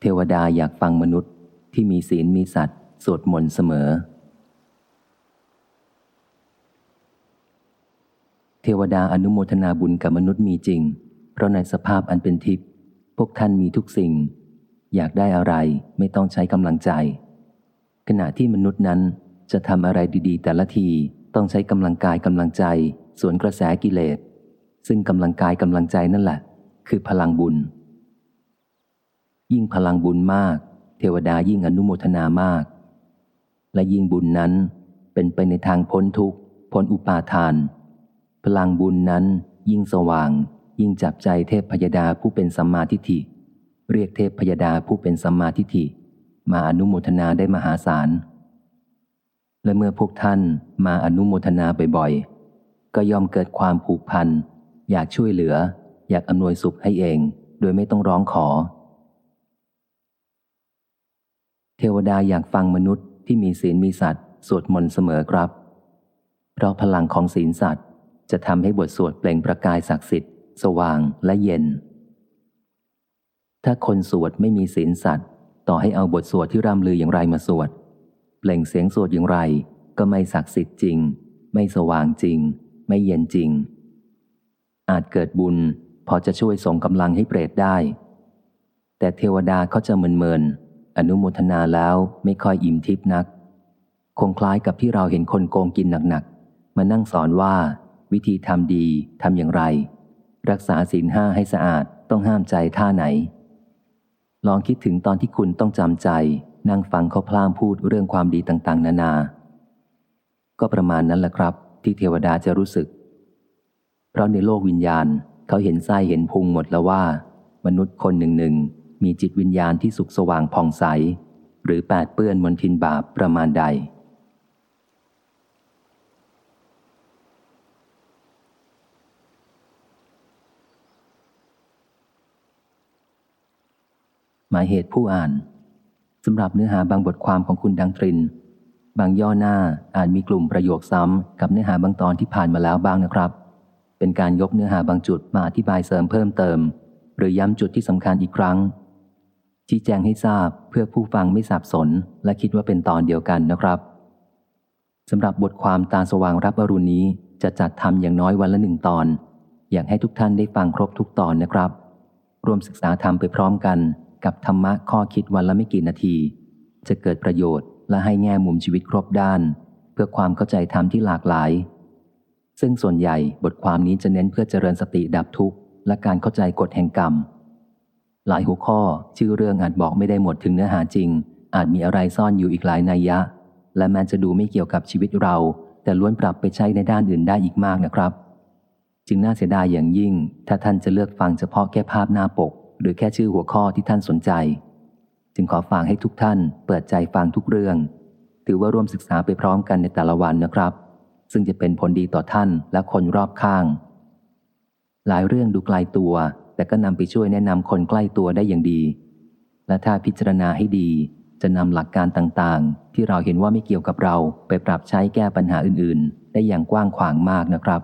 เทวดาอยากฟังมนุษย์ที่มีศีลมีสัตว์สวดมนต์เสมอ เทวดาอนุโมทนาบุญกับมนุษย์มีจริง เพราะในสภาพอันเป็นทิพย์พวกท่านมีทุกสิ่ง อยากได้อะไรไม่ต้องใช้กำลังใจ ขณะที่มนุษย์นั้นจะทำอะไรดีๆ แต่ละทีต้องใช้กำลังกายกำลังใจ สวนกระแสกิเลสซึ่งกำลังกายกำลังใจนั่นแหละ คือพลังบุญ ยิ่งพลังบุญมาก เทวดายิ่งอนุโมทนามาก และยิ่งบุญนั้นเป็นไปในทางพ้นทุกข์พ้นอุปาทาน พลังบุญนั้นยิ่งสว่าง ยิ่งจับใจเทพพยดาผู้เป็นสัมมาทิฏฐิ เรียกเทพพยดาผู้เป็นสัมมาทิฏฐิ มาอนุโมทนาได้มหาศาล และเมื่อพวกท่านมาอนุโมทนาบ่อยๆ ก็ยอมเกิดความผูกพัน อยากช่วยเหลือ อยากอำนวยสุขให้เอง โดยไม่ต้องร้องขอ เทวดาอยากฟังมนุษย์ที่มีศีลมีสัตว์สวดมนต์เสมอครับ เพราะพลังของศีลสัตว์จะทำให้บทสวดเปล่งประกายศักดิ์สิทธิ์ สว่างและเย็น ถ้าคนสวดไม่มีศีลสัตว์ ต่อให้เอาบทสวดที่ร่ำลืออย่างไรมาสวด เปล่งเสียงสวดอย่างไร ก็ไม่ศักดิ์สิทธิ์จริง ไม่สว่างจริง ไม่เย็นจริง อาจเกิดบุญพอจะช่วยส่งกำลังให้เปรตได้ แต่เทวดาเขาจะเมินเมิน อนุโมทนาแล้วไม่ค่อยอิ่มทิพนัก คงคล้ายกับที่เราเห็นคนโกงกินหนักๆ มานั่งสอนว่า วิธีทำดีทำอย่างไร รักษาศีลห้าให้สะอาดต้องห้ามใจท่าไหน ลองคิดถึงตอนที่คุณต้องจำใจ นั่งฟังเขาพลามพูดเรื่องความดีต่างๆ นานา ก็ประมาณนั้นแหละครับ ที่เทวดาจะรู้สึก เพราะในโลกวิญญาณเขาเห็นไส้เห็นพุงหมดแล้วว่า มนุษย์คนหนึ่งหนึ่ง มีจิตวิญญาณที่สุขสว่างผ่องใส หรือแปดเปื้อนมนทินบาปประมาณใด หมายเหตุผู้อ่านสำหรับเนื้อหาบางบทความของคุณดังตริน บางย่อหน้าอาจมีกลุ่มประโยคซ้ำกับเนื้อหาบางตอนที่ผ่านมาแล้วบ้างนะครับ เป็นการยกเนื้อหาบางจุดมาอธิบายเสริมเพิ่มเติม หรือย้ำจุดที่สำคัญอีกครั้ง ชี้แจงให้ทราบเพื่อผู้ฟังไม่สับสน และคิดว่าเป็นตอนเดียวกันนะครับสำหรับบทความตาสว่างรับอรุณนี้จะจัดทำอย่างน้อยวันละหนึ่งตอน อยากให้ทุกท่านได้ฟังครบทุกตอนนะครับร่วมศึกษาธรรมไปพร้อมกัน กับธรรมะข้อคิดวันละไม่กี่นาที จะเกิดประโยชน์และให้แง่มุมชีวิตครบด้าน เพื่อความเข้าใจธรรมที่หลากหลาย ซึ่งส่วนใหญ่บทความนี้จะเน้นเพื่อเจริญสติดับทุกข์และการเข้าใจกฎแห่งกรรม หลายหัวข้อชื่อเรื่องอาจบอกไม่ได้หมดถึงเนื้อหาจริง อาจมีอะไรซ่อนอยู่อีกหลายนัยยะ และแม้จะดูไม่เกี่ยวกับชีวิตเรา แต่ล้วนปรับไปใช้ในด้านอื่นได้อีกมากนะครับ จึงน่าเสียดายอย่างยิ่ง ถ้าท่านจะเลือกฟังเฉพาะแค่ภาพหน้าปก หรือแค่ชื่อหัวข้อที่ท่านสนใจ จึงขอฝากให้ทุกท่าน เปิดใจฟังทุกเรื่อง ถือว่าร่วมศึกษาไปพร้อมกันในแต่ละวันนะครับ ซึ่งจะเป็นผลดีต่อท่านและคนรอบข้าง หลายเรื่องดูไกลตัว แต่ก็นำไปช่วยแนะนำคนใกล้ตัวได้อย่างดี และถ้าพิจารณาให้ดี จะนำหลักการต่างๆ ที่เราเห็นว่าไม่เกี่ยวกับเราไปปรับใช้แก้ปัญหาอื่น ๆ ได้อย่างกว้างขวางมากนะครับ